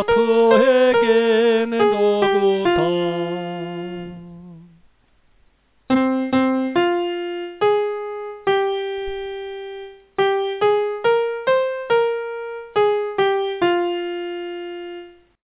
Apple